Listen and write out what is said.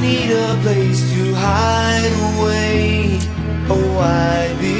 need a place to hide away. Oh, I believe